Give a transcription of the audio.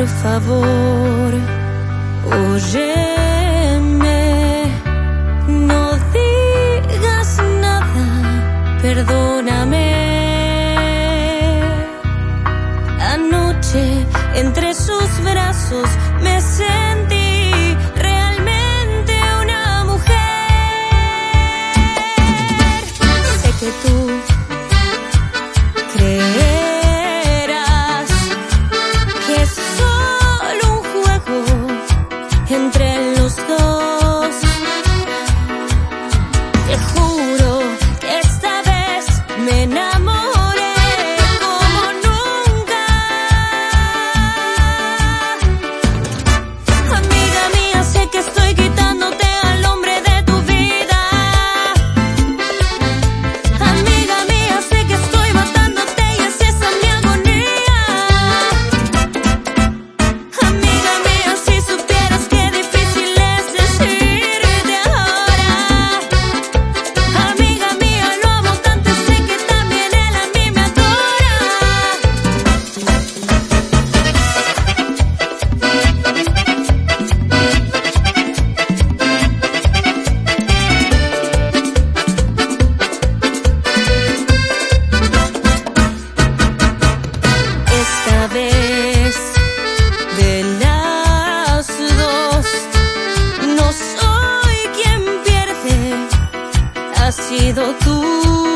por favor, óyeme, no digas nada, perdóname. Anoche, entre sus brazos, me sentí los dos. has sido tú.